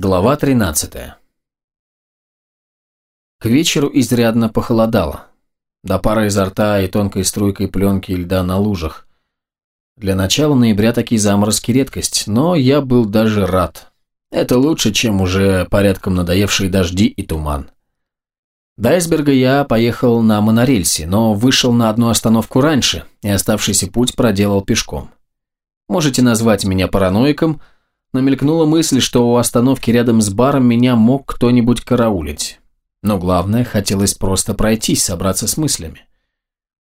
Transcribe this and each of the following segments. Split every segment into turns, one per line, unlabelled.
Глава 13 К вечеру изрядно похолодало. До пары изо рта и тонкой струйкой пленки льда на лужах. Для начала ноября такие заморозки редкость, но я был даже рад. Это лучше, чем уже порядком надоевшие дожди и туман. До айсберга я поехал на монорельсе, но вышел на одну остановку раньше и оставшийся путь проделал пешком. Можете назвать меня параноиком – но мелькнула мысль, что у остановки рядом с баром меня мог кто-нибудь караулить. Но главное, хотелось просто пройтись, собраться с мыслями.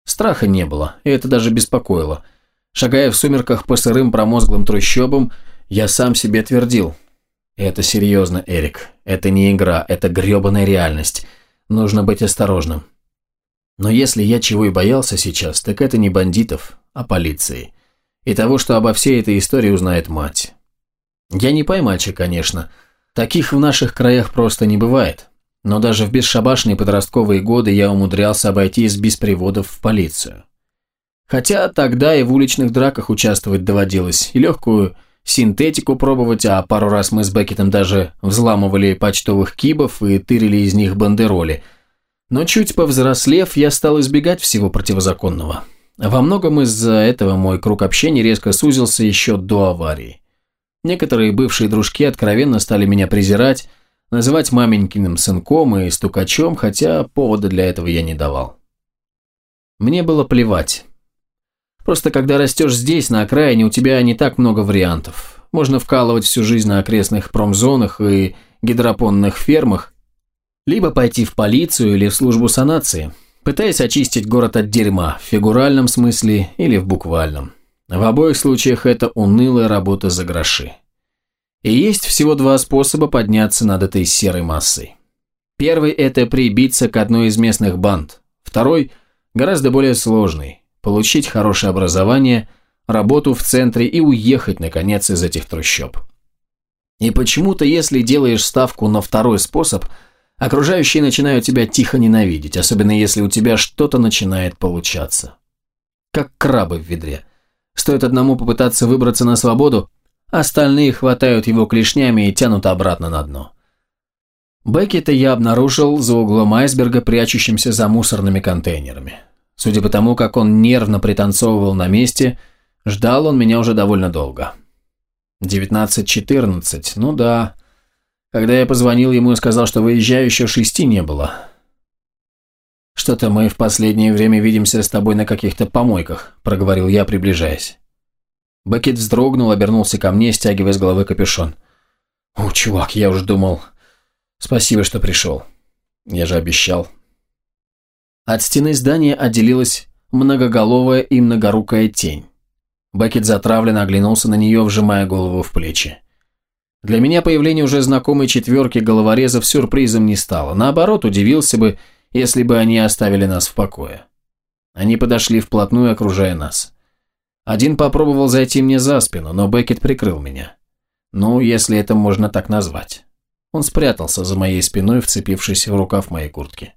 Страха не было, и это даже беспокоило. Шагая в сумерках по сырым промозглым трущобам, я сам себе твердил. Это серьезно, Эрик. Это не игра, это гребаная реальность. Нужно быть осторожным. Но если я чего и боялся сейчас, так это не бандитов, а полиции. И того, что обо всей этой истории узнает мать. Я не поймальчик, конечно. Таких в наших краях просто не бывает. Но даже в бесшабашные подростковые годы я умудрялся обойтись без приводов в полицию. Хотя тогда и в уличных драках участвовать доводилось, и легкую синтетику пробовать, а пару раз мы с Беккетом даже взламывали почтовых кибов и тырили из них бандероли. Но чуть повзрослев, я стал избегать всего противозаконного. Во многом из-за этого мой круг общения резко сузился еще до аварии. Некоторые бывшие дружки откровенно стали меня презирать, называть маменькиным сынком и стукачом, хотя повода для этого я не давал. Мне было плевать. Просто когда растешь здесь, на окраине, у тебя не так много вариантов. Можно вкалывать всю жизнь на окрестных промзонах и гидропонных фермах, либо пойти в полицию или в службу санации, пытаясь очистить город от дерьма, в фигуральном смысле или в буквальном. В обоих случаях это унылая работа за гроши. И есть всего два способа подняться над этой серой массой. Первый – это прибиться к одной из местных банд. Второй – гораздо более сложный – получить хорошее образование, работу в центре и уехать, наконец, из этих трущоб. И почему-то, если делаешь ставку на второй способ, окружающие начинают тебя тихо ненавидеть, особенно если у тебя что-то начинает получаться. Как крабы в ведре. Стоит одному попытаться выбраться на свободу, остальные хватают его клешнями и тянут обратно на дно. Беккета я обнаружил за углом айсберга, прячущимся за мусорными контейнерами. Судя по тому, как он нервно пританцовывал на месте, ждал он меня уже довольно долго. 19.14, ну да. Когда я позвонил ему и сказал, что выезжаю, еще шести не было. «Что-то мы в последнее время видимся с тобой на каких-то помойках», – проговорил я, приближаясь. Бекет вздрогнул, обернулся ко мне, стягивая с головы капюшон. «О, чувак, я уже думал. Спасибо, что пришел. Я же обещал». От стены здания отделилась многоголовая и многорукая тень. Бекет затравленно оглянулся на нее, вжимая голову в плечи. Для меня появление уже знакомой четверки головорезов сюрпризом не стало. Наоборот, удивился бы, если бы они оставили нас в покое. Они подошли вплотную, окружая нас. Один попробовал зайти мне за спину, но Беккет прикрыл меня. Ну, если это можно так назвать. Он спрятался за моей спиной, вцепившись в рукав моей куртки.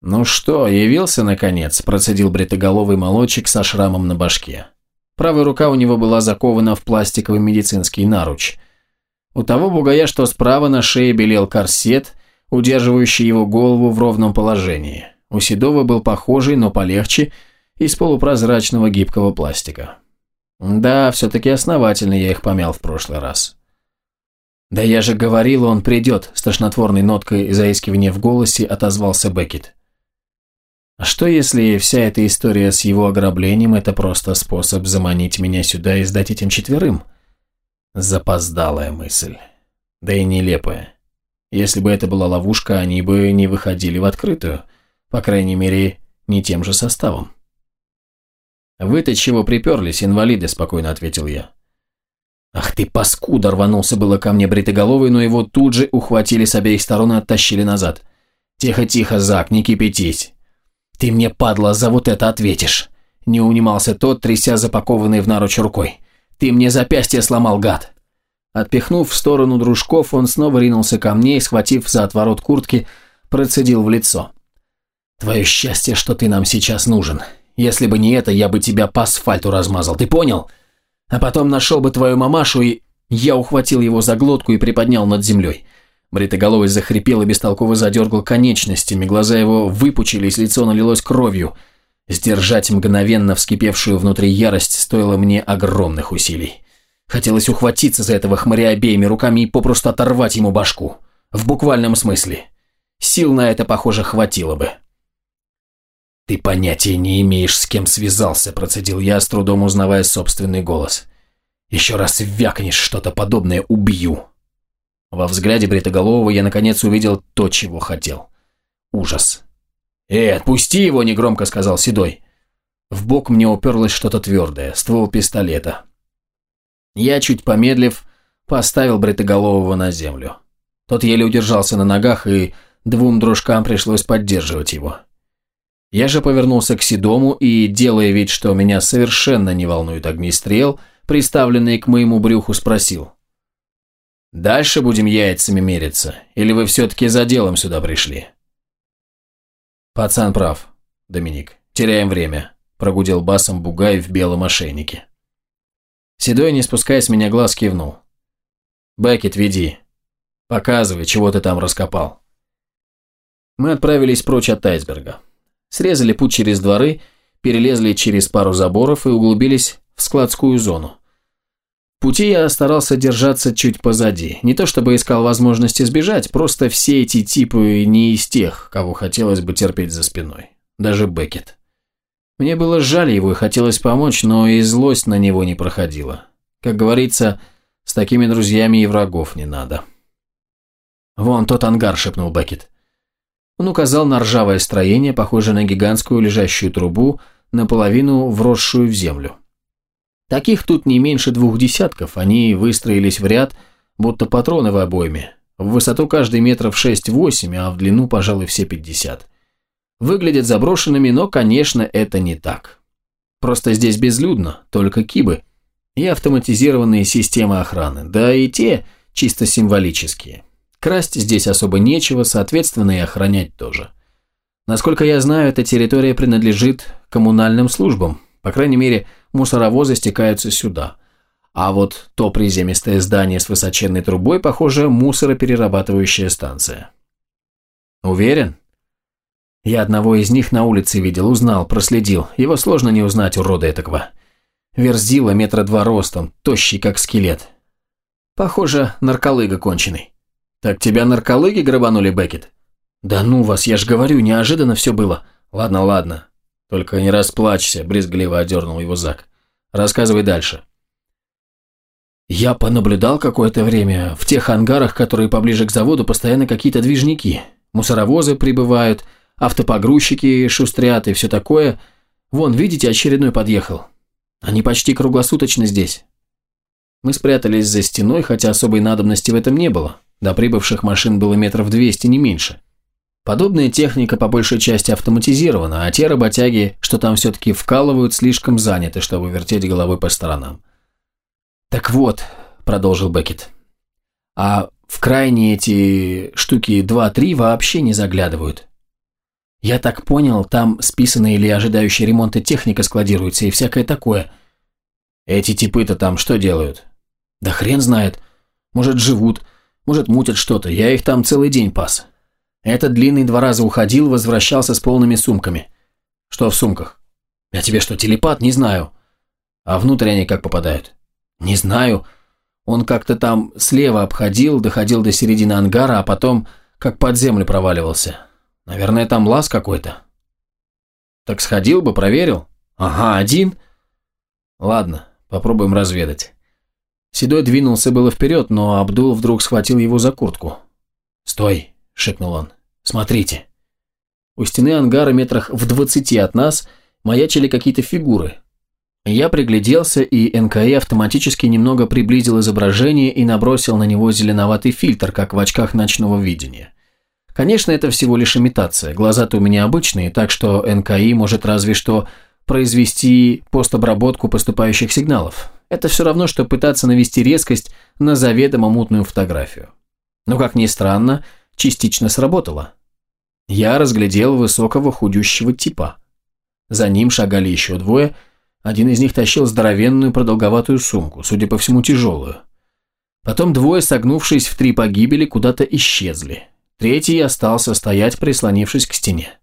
«Ну что, явился, наконец?» – процедил бритоголовый молодчик со шрамом на башке. Правая рука у него была закована в пластиковый медицинский наруч. У того бугая, что справа на шее белел корсет, удерживающий его голову в ровном положении. У Седова был похожий, но полегче, из полупрозрачного гибкого пластика. Да, все-таки основательно я их помял в прошлый раз. «Да я же говорил, он придет», – с тошнотворной ноткой заискивания в голосе отозвался Беккет. «А что, если вся эта история с его ограблением – это просто способ заманить меня сюда и сдать этим четверым?» Запоздалая мысль. Да и нелепая. Если бы это была ловушка, они бы не выходили в открытую. По крайней мере, не тем же составом. «Вы-то чего приперлись, инвалиды?» – спокойно ответил я. «Ах ты, паскуда!» – рванулся было ко мне бритоголовый, но его тут же ухватили с обеих сторон и оттащили назад. «Тихо-тихо, Зак, не кипятись. Ты мне, падла, за вот это ответишь!» Не унимался тот, тряся запакованный в наруч рукой. «Ты мне запястье сломал, гад!» Отпихнув в сторону дружков, он снова ринулся ко мне и, схватив за отворот куртки, процедил в лицо. «Твое счастье, что ты нам сейчас нужен. Если бы не это, я бы тебя по асфальту размазал, ты понял? А потом нашел бы твою мамашу и...» Я ухватил его за глотку и приподнял над землей. Бритоголовый захрипел и бестолково задергал конечностями, глаза его выпучились, лицо налилось кровью. Сдержать мгновенно вскипевшую внутри ярость стоило мне огромных усилий. Хотелось ухватиться за этого хмыря обеими руками и попросту оторвать ему башку. В буквальном смысле. Сил на это, похоже, хватило бы. «Ты понятия не имеешь, с кем связался», – процедил я, с трудом узнавая собственный голос. «Еще раз вякнешь что-то подобное, убью». Во взгляде Бритоголового я наконец увидел то, чего хотел. Ужас. «Эй, отпусти его!» – негромко сказал Седой. В бок мне уперлось что-то твердое, ствол пистолета. Я, чуть помедлив, поставил Бритоголового на землю. Тот еле удержался на ногах, и двум дружкам пришлось поддерживать его. Я же повернулся к Седому и, делая вид, что меня совершенно не волнует огнестрел, приставленный к моему брюху, спросил. «Дальше будем яйцами мериться, или вы все-таки за делом сюда пришли?» «Пацан прав, Доминик. Теряем время», – прогудел басом Бугай в белом ошейнике. Седой, не спуская с меня глаз, кивнул. «Беккет, веди. Показывай, чего ты там раскопал». Мы отправились прочь от айсберга срезали путь через дворы, перелезли через пару заборов и углубились в складскую зону. В пути я старался держаться чуть позади. Не то чтобы искал возможности сбежать, просто все эти типы не из тех, кого хотелось бы терпеть за спиной. Даже Беккет. Мне было жаль его и хотелось помочь, но и злость на него не проходила. Как говорится, с такими друзьями и врагов не надо. «Вон тот ангар», — шепнул Беккет. Он указал на ржавое строение, похожее на гигантскую лежащую трубу, наполовину вросшую в землю. Таких тут не меньше двух десятков, они выстроились в ряд, будто патроны в обойме. В высоту каждый метров 6-8, а в длину, пожалуй, все 50. Выглядят заброшенными, но, конечно, это не так. Просто здесь безлюдно, только кибы и автоматизированные системы охраны, да и те чисто символические. Красть здесь особо нечего, соответственно, и охранять тоже. Насколько я знаю, эта территория принадлежит коммунальным службам. По крайней мере, мусоровозы стекаются сюда. А вот то приземистое здание с высоченной трубой, похоже, мусороперерабатывающая станция. Уверен? Я одного из них на улице видел, узнал, проследил. Его сложно не узнать, урода этакого. Верзила метра два ростом, тощий как скелет. Похоже, нарколыга конченый. «Так тебя наркологи грабанули, Беккет?» «Да ну вас, я ж говорю, неожиданно все было. Ладно, ладно. Только не расплачься», – брезгливо одернул его Зак. «Рассказывай дальше». Я понаблюдал какое-то время. В тех ангарах, которые поближе к заводу, постоянно какие-то движники. Мусоровозы прибывают, автопогрузчики шустрят и все такое. Вон, видите, очередной подъехал. Они почти круглосуточно здесь. Мы спрятались за стеной, хотя особой надобности в этом не было. До прибывших машин было метров 200, не меньше. Подобная техника по большей части автоматизирована, а те работяги, что там все-таки вкалывают, слишком заняты, чтобы вертеть головой по сторонам. «Так вот», – продолжил Беккет, – «а в крайние эти штуки 2-3 вообще не заглядывают. Я так понял, там списанная или ожидающая ремонта техника складируется и всякое такое. Эти типы-то там что делают? Да хрен знает. Может, живут, может, мутят что-то, я их там целый день пас. Этот длинный два раза уходил, возвращался с полными сумками. Что в сумках? Я тебе что, телепат? Не знаю. А внутрь они как попадают? Не знаю. Он как-то там слева обходил, доходил до середины ангара, а потом как под землю проваливался. Наверное, там лаз какой-то. Так сходил бы, проверил. Ага, один. Ладно, попробуем разведать. Седой двинулся было вперед, но Абдул вдруг схватил его за куртку. «Стой!» – шепнул он. «Смотрите!» У стены ангара метрах в двадцати от нас маячили какие-то фигуры. Я пригляделся, и НКИ автоматически немного приблизил изображение и набросил на него зеленоватый фильтр, как в очках ночного видения. Конечно, это всего лишь имитация, глаза-то у меня обычные, так что НКИ может разве что произвести постобработку поступающих сигналов. Это все равно, что пытаться навести резкость на заведомо мутную фотографию. Но, как ни странно, частично сработало. Я разглядел высокого худющего типа. За ним шагали еще двое, один из них тащил здоровенную продолговатую сумку, судя по всему тяжелую. Потом двое, согнувшись в три погибели, куда-то исчезли. Третий остался стоять, прислонившись к стене.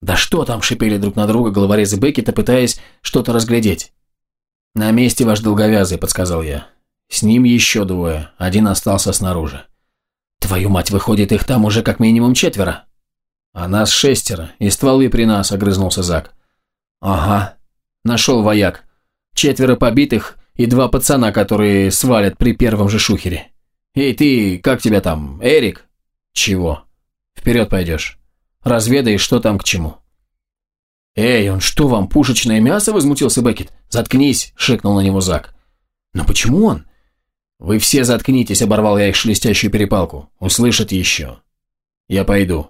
«Да что там?» – шипели друг на друга головорезы Беккета, пытаясь что-то разглядеть. «На месте ваш долговязый», – подсказал я. «С ним еще двое, один остался снаружи». «Твою мать, выходит, их там уже как минимум четверо». «А нас шестеро, и стволы при нас», – огрызнулся Зак. «Ага, нашел вояк. Четверо побитых и два пацана, которые свалят при первом же шухере. Эй, ты, как тебя там, Эрик?» «Чего? Вперед пойдешь. Разведай, что там к чему». «Эй, он что, вам пушечное мясо?» – возмутился Беккет. «Заткнись!» – шикнул на него Зак. «Но почему он?» «Вы все заткнитесь!» – оборвал я их шелестящую перепалку. «Услышат еще. Я пойду».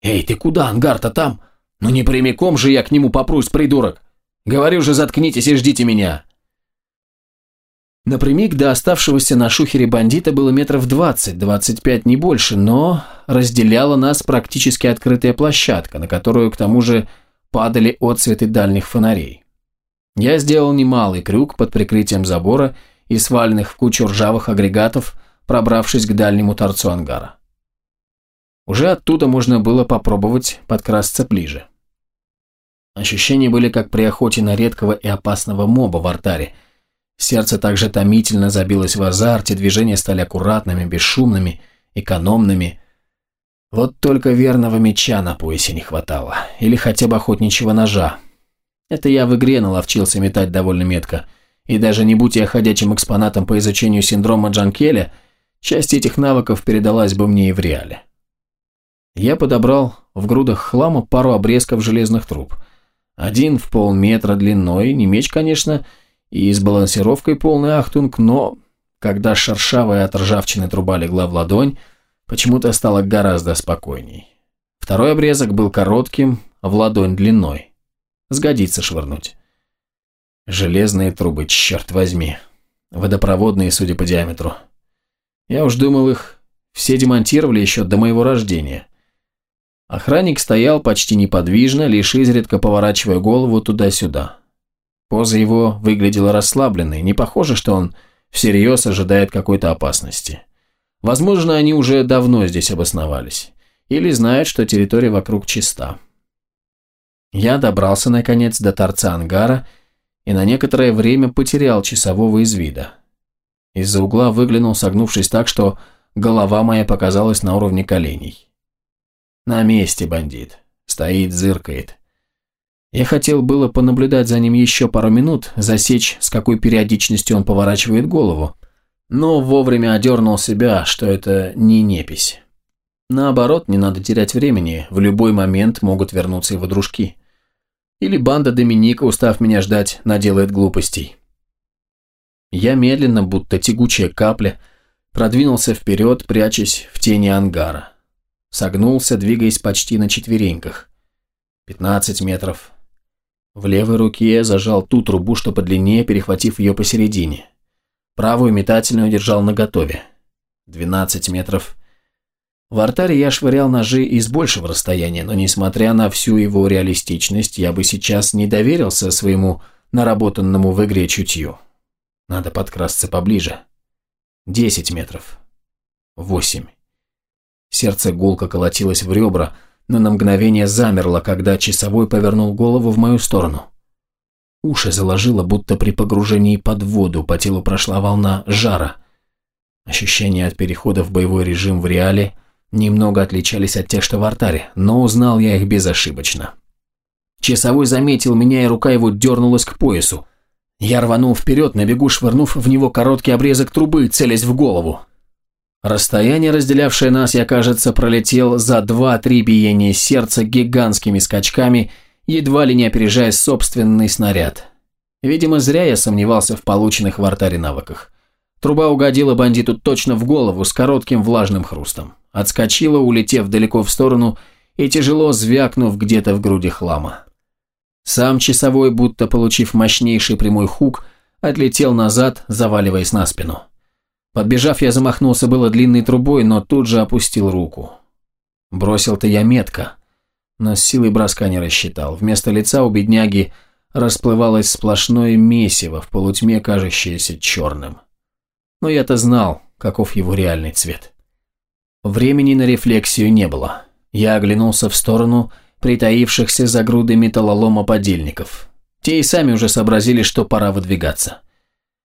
«Эй, ты куда? Ангар-то там? Ну не прямиком же я к нему попрусь, придурок! Говорю же, заткнитесь и ждите меня!» Напрямик до оставшегося на шухере бандита было метров двадцать, двадцать пять не больше, но разделяла нас практически открытая площадка, на которую, к тому же, падали отцветы дальних фонарей. Я сделал немалый крюк под прикрытием забора и сваленных в кучу ржавых агрегатов, пробравшись к дальнему торцу ангара. Уже оттуда можно было попробовать подкрасться ближе. Ощущения были как при охоте на редкого и опасного моба в артаре. Сердце также томительно забилось в азарте, движения стали аккуратными, бесшумными, экономными. Вот только верного меча на поясе не хватало. Или хотя бы охотничьего ножа. Это я в игре наловчился метать довольно метко. И даже не будь я ходячим экспонатом по изучению синдрома Джанкеля, часть этих навыков передалась бы мне и в реале. Я подобрал в грудах хлама пару обрезков железных труб. Один в полметра длиной, не меч, конечно, и с балансировкой полный ахтунг, но когда шершавая от ржавчины труба легла в ладонь, почему-то стало гораздо спокойней. Второй обрезок был коротким, в ладонь длиной. Сгодится швырнуть. Железные трубы, черт возьми. Водопроводные, судя по диаметру. Я уж думал, их все демонтировали еще до моего рождения. Охранник стоял почти неподвижно, лишь изредка поворачивая голову туда-сюда. Поза его выглядела расслабленной, не похоже, что он всерьез ожидает какой-то опасности. Возможно, они уже давно здесь обосновались. Или знают, что территория вокруг чиста. Я добрался, наконец, до торца ангара и на некоторое время потерял часового из вида. Из-за угла выглянул, согнувшись так, что голова моя показалась на уровне коленей. На месте бандит. Стоит, зыркает. Я хотел было понаблюдать за ним еще пару минут, засечь, с какой периодичностью он поворачивает голову, но вовремя одернул себя, что это не непись. Наоборот, не надо терять времени, в любой момент могут вернуться его дружки. Или банда Доминика, устав меня ждать, наделает глупостей. Я медленно, будто тягучая капля, продвинулся вперед, прячась в тени ангара согнулся, двигаясь почти на четвереньках. 15 метров. В левой руке зажал ту трубу, что подлиннее, перехватив ее посередине. Правую метательную держал наготове. 12 метров. В артаре я швырял ножи из большего расстояния, но несмотря на всю его реалистичность, я бы сейчас не доверился своему наработанному в игре чутью. Надо подкрасться поближе. 10 метров. 8. Сердце гулко колотилось в ребра, но на мгновение замерло, когда часовой повернул голову в мою сторону. Уши заложило, будто при погружении под воду по телу прошла волна жара. Ощущения от перехода в боевой режим в реале немного отличались от тех, что в артаре, но узнал я их безошибочно. Часовой заметил меня, и рука его дернулась к поясу. Я рванул вперед, на бегу швырнув в него короткий обрезок трубы, целясь в голову. Расстояние, разделявшее нас, я, кажется, пролетел за два-три биения сердца гигантскими скачками, едва ли не опережая собственный снаряд. Видимо, зря я сомневался в полученных в артаре навыках. Труба угодила бандиту точно в голову с коротким влажным хрустом. Отскочила, улетев далеко в сторону и тяжело звякнув где-то в груди хлама. Сам часовой, будто получив мощнейший прямой хук, отлетел назад, заваливаясь на спину. Подбежав, я замахнулся было длинной трубой, но тут же опустил руку. Бросил-то я метко, но с силой броска не рассчитал. Вместо лица у бедняги расплывалось сплошное месиво, в полутьме кажущееся черным. но я-то знал, каков его реальный цвет. Времени на рефлексию не было. Я оглянулся в сторону притаившихся за грудой металлолома подельников. Те и сами уже сообразили, что пора выдвигаться.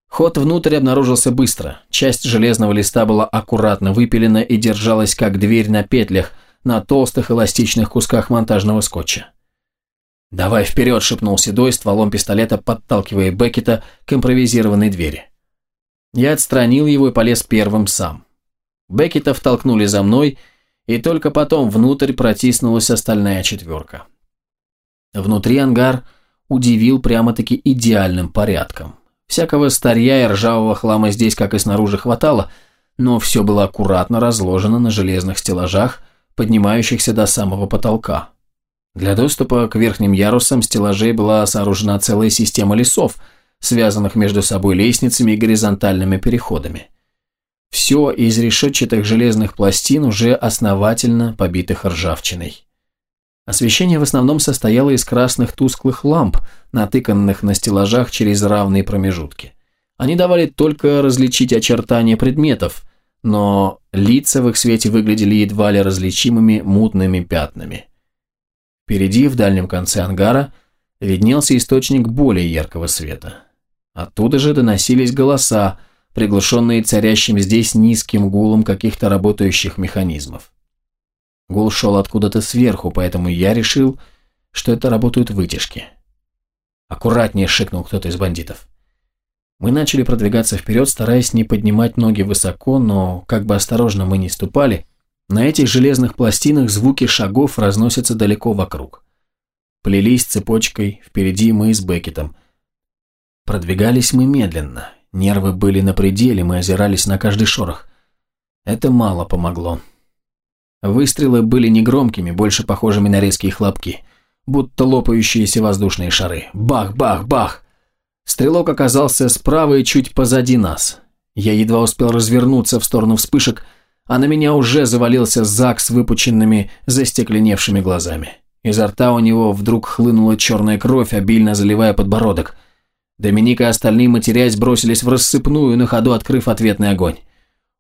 Ход внутрь обнаружился быстро. Часть железного листа была аккуратно выпилена и держалась как дверь на петлях на толстых эластичных кусках монтажного скотча. «Давай вперед!» – шепнул Седой стволом пистолета, подталкивая Беккета к импровизированной двери. Я отстранил его и полез первым сам. Беккета втолкнули за мной, и только потом внутрь протиснулась остальная четверка. Внутри ангар удивил прямо-таки идеальным порядком. Всякого старья и ржавого хлама здесь, как и снаружи, хватало, но все было аккуратно разложено на железных стеллажах, поднимающихся до самого потолка. Для доступа к верхним ярусам стеллажей была сооружена целая система лесов, связанных между собой лестницами и горизонтальными переходами. Все из решетчатых железных пластин, уже основательно побитых ржавчиной. Освещение в основном состояло из красных тусклых ламп, натыканных на стеллажах через равные промежутки. Они давали только различить очертания предметов, но лица в их свете выглядели едва ли различимыми мутными пятнами. Впереди, в дальнем конце ангара, виднелся источник более яркого света. Оттуда же доносились голоса, приглушенные царящим здесь низким гулом каких-то работающих механизмов. Гул шел откуда-то сверху, поэтому я решил, что это работают вытяжки. «Аккуратнее!» – шикнул кто-то из бандитов. Мы начали продвигаться вперед, стараясь не поднимать ноги высоко, но как бы осторожно мы не ступали, на этих железных пластинах звуки шагов разносятся далеко вокруг. Плелись цепочкой, впереди мы с Беккетом. Продвигались мы медленно. Нервы были на пределе, мы озирались на каждый шорох. Это мало помогло. Выстрелы были негромкими, больше похожими на резкие хлопки, будто лопающиеся воздушные шары. Бах, бах, бах! Стрелок оказался справа и чуть позади нас. Я едва успел развернуться в сторону вспышек, а на меня уже завалился Зак с выпученными, застекленевшими глазами. Изо рта у него вдруг хлынула черная кровь, обильно заливая подбородок. Доминик и остальные, матерясь, бросились в рассыпную, на ходу открыв ответный огонь.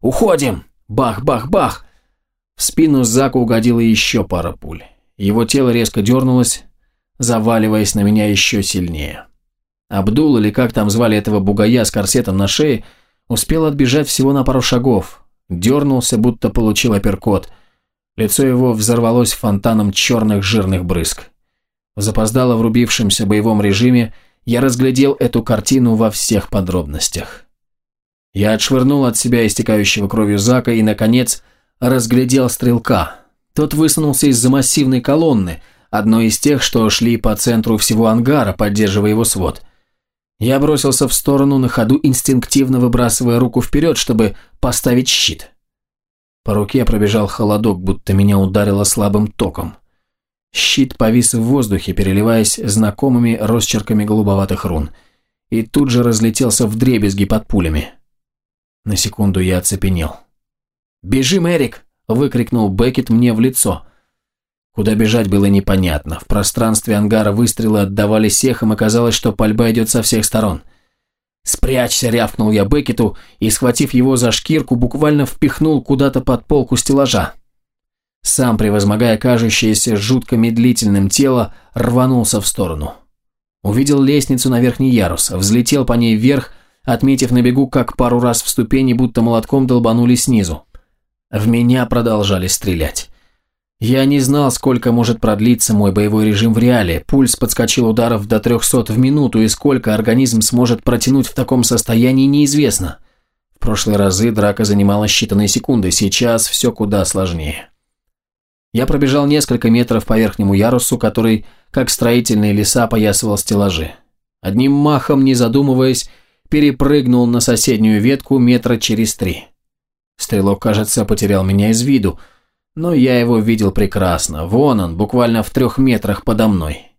«Уходим!» Бах-бах-бах! В спину Заку угодила еще пара пуль. Его тело резко дернулось, заваливаясь на меня еще сильнее. Абдул, или как там звали этого бугая с корсетом на шее, успел отбежать всего на пару шагов, дернулся, будто получил апперкот. Лицо его взорвалось фонтаном черных жирных брызг. В запоздало врубившемся боевом режиме я разглядел эту картину во всех подробностях. Я отшвырнул от себя истекающего кровью Зака и, наконец, разглядел стрелка. Тот высунулся из-за массивной колонны, одной из тех, что шли по центру всего ангара, поддерживая его свод. Я бросился в сторону на ходу, инстинктивно выбрасывая руку вперед, чтобы поставить щит. По руке пробежал холодок, будто меня ударило слабым током. Щит повис в воздухе, переливаясь знакомыми росчерками голубоватых рун, и тут же разлетелся в дребезги под пулями. На секунду я оцепенел. «Бежим, Эрик!» – выкрикнул Беккет мне в лицо. Куда бежать было непонятно. В пространстве ангара выстрелы отдавались эхом, и казалось, что пальба идет со всех сторон. «Спрячься!» – рявкнул я Беккету и, схватив его за шкирку, буквально впихнул куда-то под полку стеллажа. Сам, превозмогая кажущееся жутко медлительным тело, рванулся в сторону. Увидел лестницу на верхний ярус, взлетел по ней вверх, отметив на бегу, как пару раз в ступени, будто молотком долбанули снизу. В меня продолжали стрелять. Я не знал, сколько может продлиться мой боевой режим в реале. Пульс подскочил ударов до 300 в минуту, и сколько организм сможет протянуть в таком состоянии, неизвестно. В прошлые разы драка занимала считанные секунды, сейчас все куда сложнее. Я пробежал несколько метров по верхнему ярусу, который, как строительные леса, поясывал стеллажи. Одним махом, не задумываясь, перепрыгнул на соседнюю ветку метра через три. Стрелок, кажется, потерял меня из виду – но я его видел прекрасно. Вон он, буквально в трех метрах подо мной.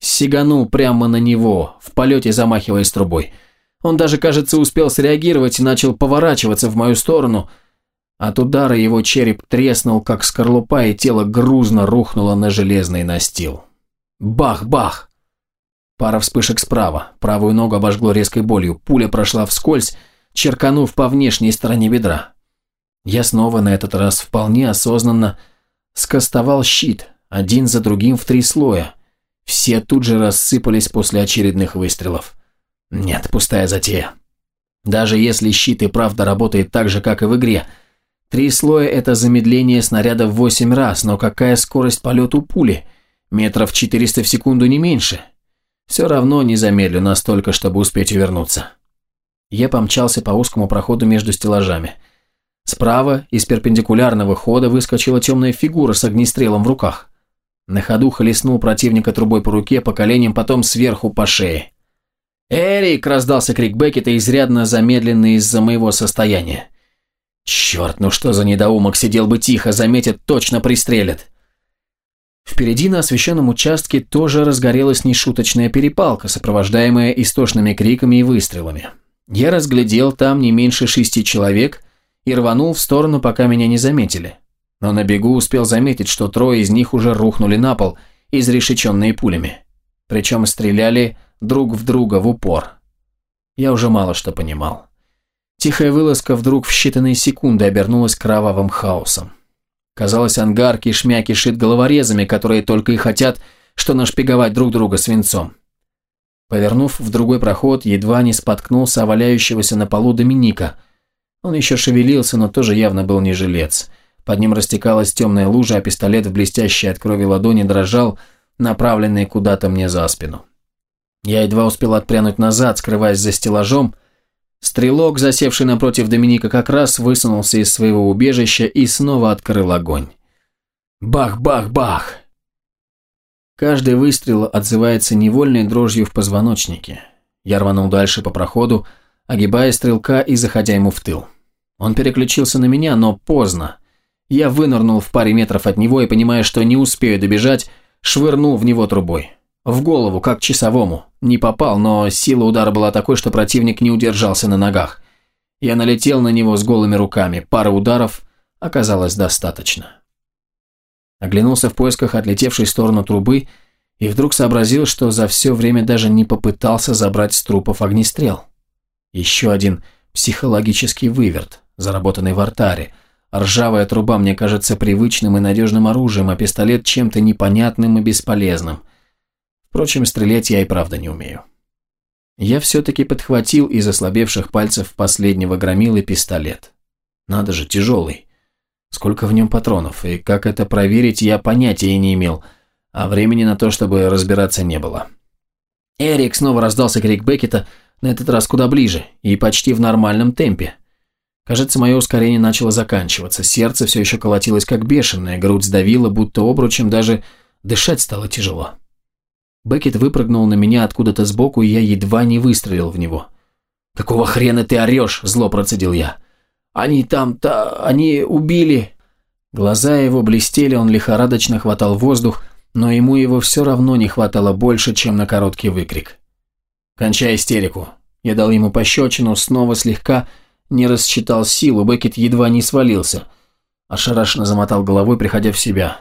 Сиганул прямо на него, в полете замахиваясь трубой. Он даже, кажется, успел среагировать и начал поворачиваться в мою сторону. От удара его череп треснул, как скорлупа, и тело грузно рухнуло на железный настил. Бах-бах! Пара вспышек справа. Правую ногу обожгло резкой болью. Пуля прошла вскользь, черканув по внешней стороне бедра. Я снова на этот раз вполне осознанно скостовал щит, один за другим в три слоя. Все тут же рассыпались после очередных выстрелов. Нет, пустая затея. Даже если щит и правда работает так же, как и в игре. Три слоя – это замедление снаряда в 8 раз, но какая скорость полета пули? Метров 400 в секунду не меньше. Все равно не замедлю настолько, чтобы успеть увернуться. Я помчался по узкому проходу между стеллажами. Справа из перпендикулярного хода выскочила темная фигура с огнестрелом в руках. На ходу хлестнул противника трубой по руке, по коленям, потом сверху по шее. «Эрик!» – раздался крик Беккета, изрядно замедленный из-за моего состояния. «Черт, ну что за недоумок, сидел бы тихо, заметит, точно пристрелят!» Впереди на освещенном участке тоже разгорелась нешуточная перепалка, сопровождаемая истошными криками и выстрелами. Я разглядел там не меньше шести человек и рванул в сторону, пока меня не заметили. Но на бегу успел заметить, что трое из них уже рухнули на пол, изрешеченные пулями. Причем стреляли друг в друга в упор. Я уже мало что понимал. Тихая вылазка вдруг в считанные секунды обернулась кровавым хаосом. Казалось, ангар кишмя кишит головорезами, которые только и хотят, что нашпиговать друг друга свинцом. Повернув в другой проход, едва не споткнулся о валяющегося на полу Доминика. Он еще шевелился, но тоже явно был не жилец. Под ним растекалась темная лужа, а пистолет в блестящей от крови ладони дрожал, направленный куда-то мне за спину. Я едва успел отпрянуть назад, скрываясь за стеллажом. Стрелок, засевший напротив Доминика, как раз высунулся из своего убежища и снова открыл огонь. Бах-бах-бах! Каждый выстрел отзывается невольной дрожью в позвоночнике. Я рванул дальше по проходу, огибая стрелка и заходя ему в тыл. Он переключился на меня, но поздно. Я вынырнул в паре метров от него и, понимая, что не успею добежать, швырнул в него трубой. В голову, как часовому. Не попал, но сила удара была такой, что противник не удержался на ногах. Я налетел на него с голыми руками. Пара ударов оказалось достаточно. Оглянулся в поисках отлетевшей в сторону трубы и вдруг сообразил, что за все время даже не попытался забрать с трупов огнестрел. Еще один психологический выверт, заработанный в артаре. Ржавая труба мне кажется привычным и надежным оружием, а пистолет чем-то непонятным и бесполезным. Впрочем, стрелять я и правда не умею. Я все-таки подхватил из ослабевших пальцев последнего громилы пистолет. Надо же, тяжелый. Сколько в нем патронов, и как это проверить, я понятия не имел, а времени на то, чтобы разбираться, не было. Эрик снова раздался крик Беккета, на этот раз куда ближе, и почти в нормальном темпе. Кажется, мое ускорение начало заканчиваться, сердце все еще колотилось как бешеное, грудь сдавила, будто обручем, даже дышать стало тяжело. Беккет выпрыгнул на меня откуда-то сбоку, и я едва не выстрелил в него. «Какого хрена ты орешь?» – зло процедил я. «Они там-то... они убили...» Глаза его блестели, он лихорадочно хватал воздух, но ему его все равно не хватало больше, чем на короткий выкрик. «Кончай истерику!» Я дал ему пощечину, снова слегка не рассчитал силу, Беккет едва не свалился. Ошарашенно замотал головой, приходя в себя.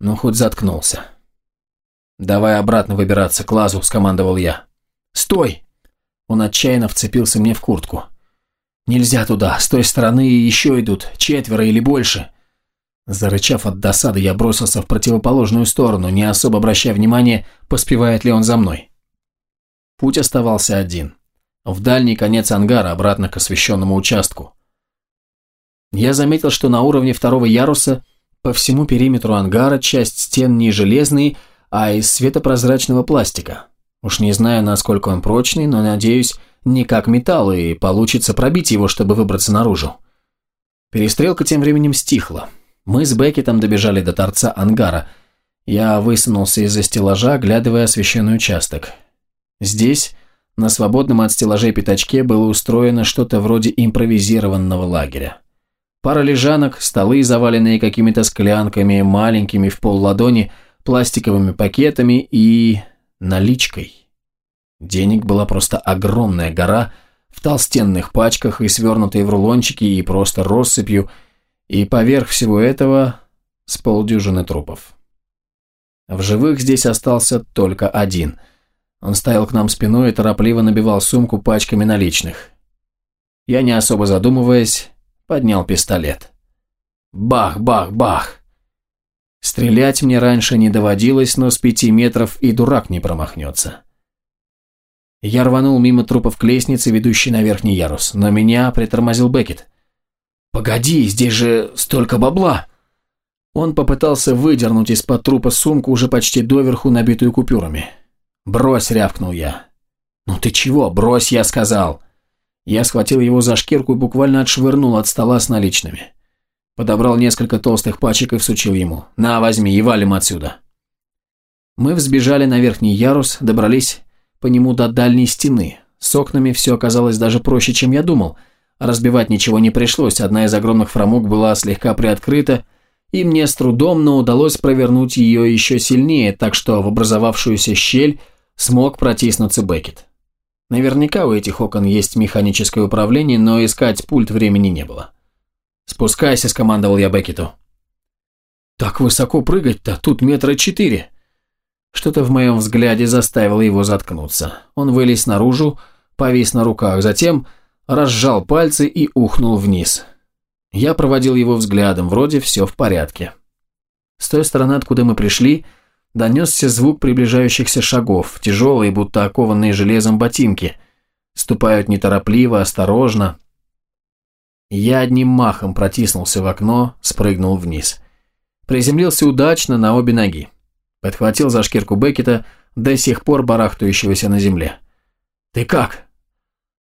Ну, хоть заткнулся. «Давай обратно выбираться к лазу», – скомандовал я. «Стой!» Он отчаянно вцепился мне в куртку. «Нельзя туда, с той стороны еще идут, четверо или больше». Зарычав от досады, я бросился в противоположную сторону, не особо обращая внимания, поспевает ли он за мной. Путь оставался один. В дальний конец ангара, обратно к освещенному участку. Я заметил, что на уровне второго яруса по всему периметру ангара часть стен не железные, а из светопрозрачного пластика. Уж не знаю, насколько он прочный, но надеюсь, не как металл, и получится пробить его, чтобы выбраться наружу. Перестрелка тем временем стихла. Мы с Беккетом добежали до торца ангара. Я высунулся из-за стеллажа, оглядывая освещенный участок. Здесь, на свободном от стеллажей пятачке, было устроено что-то вроде импровизированного лагеря. Пара лежанок, столы, заваленные какими-то склянками, маленькими в пол ладони – пластиковыми пакетами и наличкой. Денег была просто огромная гора в толстенных пачках и свернутые в рулончики и просто россыпью, и поверх всего этого с полдюжины трупов. В живых здесь остался только один. Он стоял к нам спиной и торопливо набивал сумку пачками наличных. Я, не особо задумываясь, поднял пистолет. Бах, бах, бах. Стрелять мне раньше не доводилось, но с пяти метров и дурак не промахнется. Я рванул мимо трупов к лестнице, ведущей на верхний ярус, но меня притормозил Беккет. «Погоди, здесь же столько бабла!» Он попытался выдернуть из-под трупа сумку, уже почти доверху набитую купюрами. «Брось!» – рявкнул я. «Ну ты чего? Брось!» – я сказал. Я схватил его за шкирку и буквально отшвырнул от стола с наличными. Подобрал несколько толстых пачек и всучил ему. «На, возьми и валим отсюда!» Мы взбежали на верхний ярус, добрались по нему до дальней стены. С окнами все оказалось даже проще, чем я думал. Разбивать ничего не пришлось, одна из огромных фрамуг была слегка приоткрыта, и мне с трудом, но удалось провернуть ее еще сильнее, так что в образовавшуюся щель смог протиснуться Беккет. Наверняка у этих окон есть механическое управление, но искать пульт времени не было. «Спускайся», – скомандовал я Беккету. «Так высоко прыгать-то, тут метра четыре». Что-то в моем взгляде заставило его заткнуться. Он вылез наружу, повис на руках, затем разжал пальцы и ухнул вниз. Я проводил его взглядом, вроде все в порядке. С той стороны, откуда мы пришли, донесся звук приближающихся шагов, тяжелые, будто окованные железом ботинки. Ступают неторопливо, осторожно. Я одним махом протиснулся в окно, спрыгнул вниз. Приземлился удачно на обе ноги. Подхватил за шкирку Беккета, до сих пор барахтающегося на земле. «Ты как?»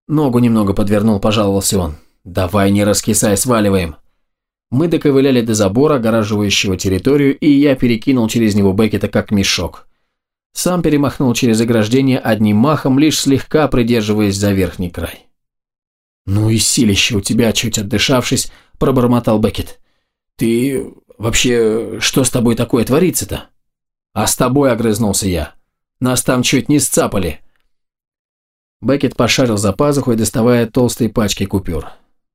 Ногу немного подвернул, пожаловался он. «Давай, не раскисай, сваливаем». Мы доковыляли до забора, огораживающего территорию, и я перекинул через него Беккета как мешок. Сам перемахнул через ограждение одним махом, лишь слегка придерживаясь за верхний край. «Ну и силище у тебя», чуть отдышавшись, пробормотал Беккет. «Ты... вообще, что с тобой такое творится-то?» «А с тобой», — огрызнулся я. «Нас там чуть не сцапали». Беккет пошарил за пазухой, доставая толстые пачки купюр.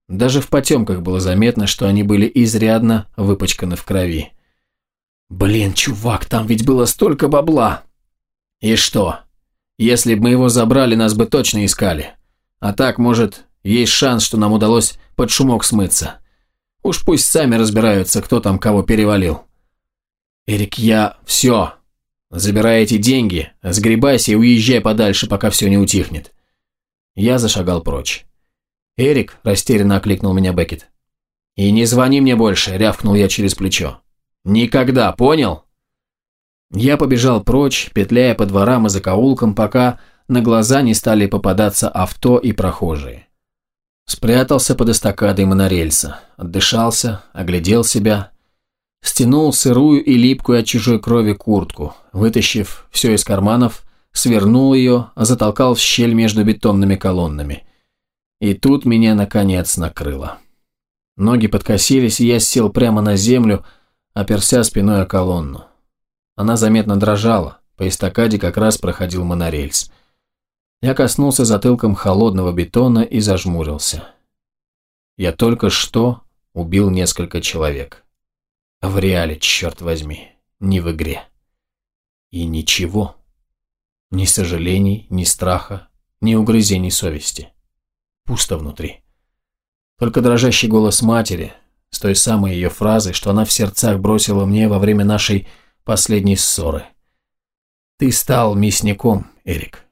Даже в потемках было заметно, что они были изрядно выпачканы в крови. «Блин, чувак, там ведь было столько бабла!» «И что? Если бы мы его забрали, нас бы точно искали. А так, может, есть шанс, что нам удалось под шумок смыться. Уж пусть сами разбираются, кто там кого перевалил». «Эрик, я... Все. Забирай эти деньги, сгребайся и уезжай подальше, пока все не утихнет». Я зашагал прочь. «Эрик», – растерянно окликнул меня Беккет. «И не звони мне больше», – рявкнул я через плечо. «Никогда, понял?» Я побежал прочь, петляя по дворам и закоулкам, пока на глаза не стали попадаться авто и прохожие. Спрятался под эстакадой монорельса, отдышался, оглядел себя, стянул сырую и липкую от чужой крови куртку, вытащив все из карманов, свернул ее, затолкал в щель между бетонными колоннами – и тут меня наконец накрыло. Ноги подкосились, и я сел прямо на землю, оперся спиной о колонну. Она заметно дрожала, по эстакаде как раз проходил монорельс. Я коснулся затылком холодного бетона и зажмурился. Я только что убил несколько человек. В реале, черт возьми, не в игре. И ничего. Ни сожалений, ни страха, ни угрызений совести. Пусто внутри. Только дрожащий голос матери, с той самой ее фразой, что она в сердцах бросила мне во время нашей последней ссоры. «Ты стал мясником, Эрик.